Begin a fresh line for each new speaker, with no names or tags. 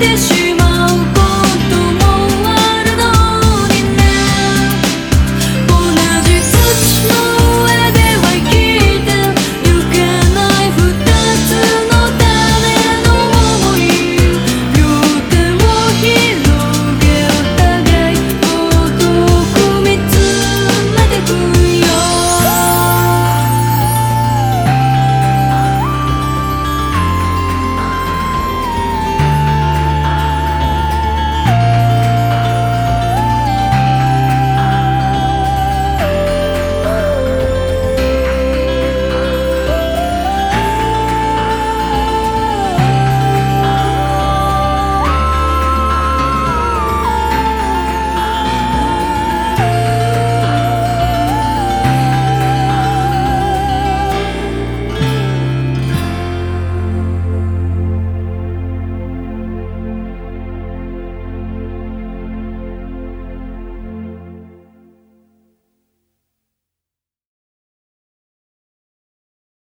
déçu.